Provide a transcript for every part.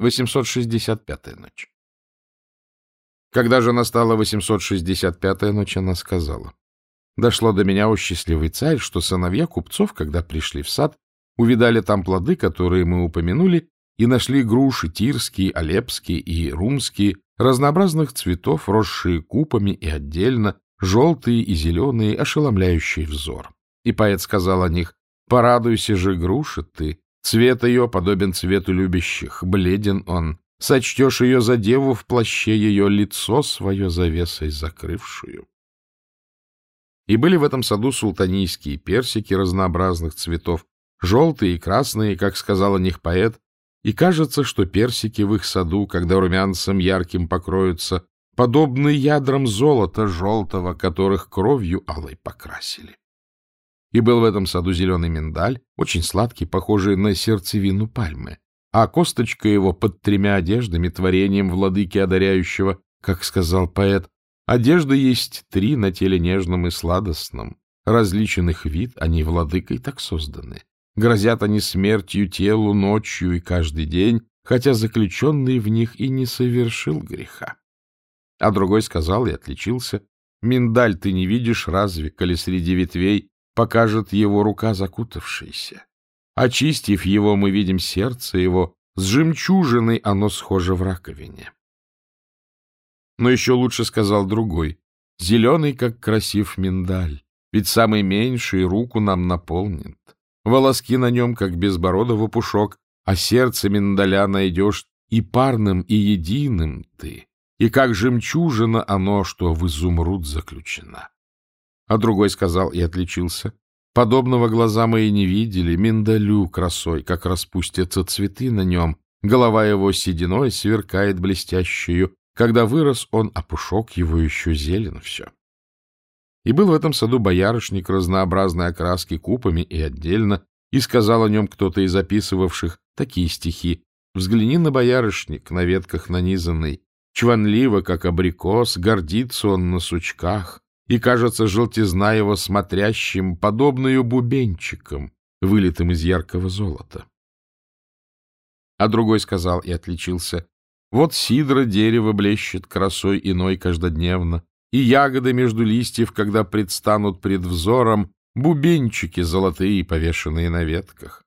865-я ночь. Когда же настала 865-я ночь, она сказала, «Дошло до меня, о счастливый царь, что сыновья купцов, когда пришли в сад, увидали там плоды, которые мы упомянули, и нашли груши тирские, алепские и румские, разнообразных цветов, росшие купами и отдельно, желтые и зеленые, ошеломляющие взор. И поэт сказал о них, «Порадуйся же, груша ты, цвет ее подобен цвету любящих, бледен он, сочтешь ее за деву в плаще ее лицо свое завесой закрывшую». И были в этом саду султанийские персики разнообразных цветов, желтые и красные, как сказал о них поэт, и кажется, что персики в их саду, когда румянцем ярким покроются, подобны ядрам золота желтого, которых кровью алой покрасили. И был в этом саду зеленый миндаль, очень сладкий, похожий на сердцевину пальмы, а косточка его под тремя одеждами, творением владыки одаряющего, как сказал поэт, одежда есть три на теле нежном и сладостном, различен их вид, они владыкой так созданы. Грозят они смертью телу ночью и каждый день, хотя заключенный в них и не совершил греха. А другой сказал и отличился, «Миндаль ты не видишь разве, коли среди ветвей покажет его рука закутавшаяся? Очистив его, мы видим сердце его, с жемчужиной оно схоже в раковине». Но еще лучше сказал другой, «Зеленый, как красив миндаль, ведь самый меньший руку нам наполнит. Волоски на нем, как безбородого пушок, а сердце миндаля найдешь и парным, и единым ты, и как жемчужина оно, что в изумруд заключена. А другой сказал и отличился. Подобного глаза мои не видели, миндалю красой, как распустятся цветы на нем, голова его сединой сверкает блестящую, когда вырос он, а пушок его еще зелен все. И был в этом саду боярышник разнообразной окраски купами и отдельно, и сказал о нем кто-то из записывавших такие стихи. «Взгляни на боярышник, на ветках нанизанный, чванливо, как абрикос, гордится он на сучках, и кажется желтизна его смотрящим, подобную бубенчиком, вылитым из яркого золота». А другой сказал и отличился. «Вот сидра дерево блещет красой иной каждодневно, и ягоды между листьев, когда предстанут пред взором, бубенчики золотые, повешенные на ветках.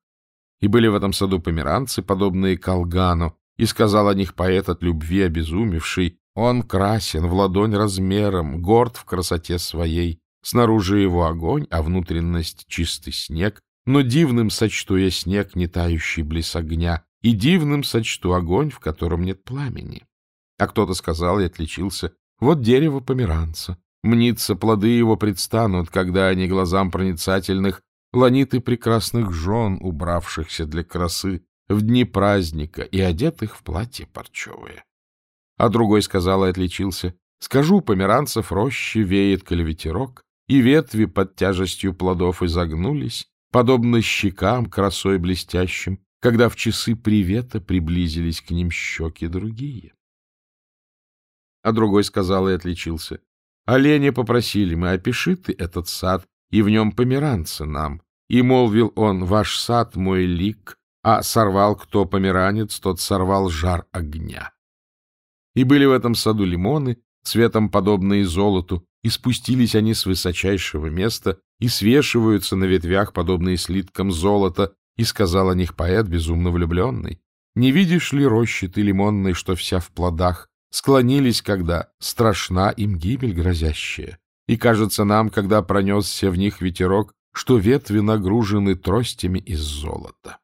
И были в этом саду померанцы, подобные колгану, и сказал о них поэт от любви обезумевший, он красен в ладонь размером, горд в красоте своей, снаружи его огонь, а внутренность чистый снег, но дивным сочту я снег, не тающий близ огня, и дивным сочту огонь, в котором нет пламени. А кто-то сказал и отличился, вот дерево померанца. Мнится, плоды его предстанут, когда они глазам проницательных ланиты прекрасных жен, убравшихся для красы, в дни праздника и одетых в платье парчевое. А другой сказал и отличился, скажу, померанцев роще веет, коль ветерок, и ветви под тяжестью плодов изогнулись, подобно щекам красой блестящим, когда в часы привета приблизились к ним щеки другие а другой сказал и отличился. Оленя попросили мы, опиши ты этот сад, и в нем померанца нам. И молвил он, ваш сад мой лик, а сорвал кто померанец, тот сорвал жар огня. И были в этом саду лимоны, цветом подобные золоту, и спустились они с высочайшего места и свешиваются на ветвях, подобные слиткам золота, и сказал о них поэт, безумно влюбленный. Не видишь ли рощи ты лимонной, что вся в плодах, склонились, когда страшна им гибель грозящая, и кажется нам, когда пронесся в них ветерок, что ветви нагружены тростями из золота.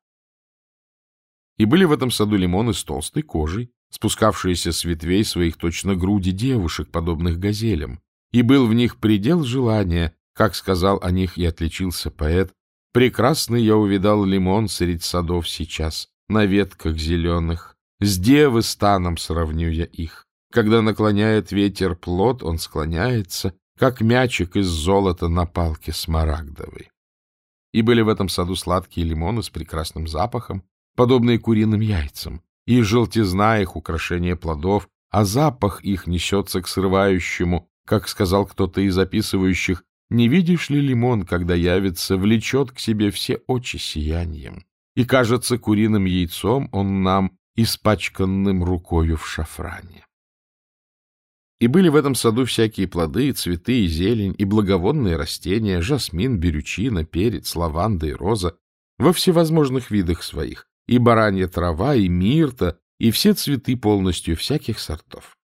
И были в этом саду лимоны с толстой кожей, спускавшиеся с ветвей своих точно груди девушек, подобных газелям, и был в них предел желания, как сказал о них и отличился поэт, «Прекрасный я увидал лимон средь садов сейчас, на ветках зеленых, с девы станом сравню я их. Когда наклоняет ветер плод, он склоняется, как мячик из золота на палке смарагдовой. И были в этом саду сладкие лимоны с прекрасным запахом, подобные куриным яйцам, и желтизна их украшение плодов, а запах их несется к срывающему, как сказал кто-то из записывающих, не видишь ли лимон, когда явится, влечет к себе все очи сиянием, и кажется куриным яйцом он нам, испачканным рукою в шафране. И были в этом саду всякие плоды, цветы и зелень, и благовонные растения, жасмин, берючина, перец, лаванда и роза, во всевозможных видах своих, и баранья трава, и мирта, и все цветы полностью всяких сортов.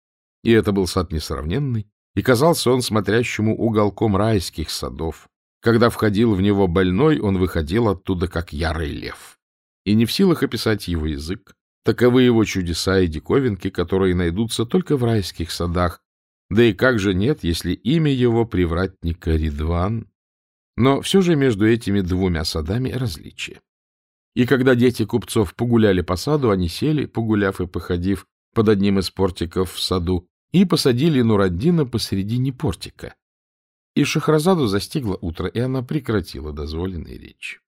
И это был сад несравненный, и казался он смотрящему уголком райских садов. Когда входил в него больной, он выходил оттуда, как ярый лев. И не в силах описать его язык, таковы его чудеса и диковинки, которые найдутся только в райских садах, да и как же нет, если имя его привратника Ридван? Но все же между этими двумя садами различие. И когда дети купцов погуляли по саду, они сели, погуляв и походив под одним из портиков в саду, и посадили Нураддина посередине портика. И Шахразаду застигло утро, и она прекратила дозволенные речи.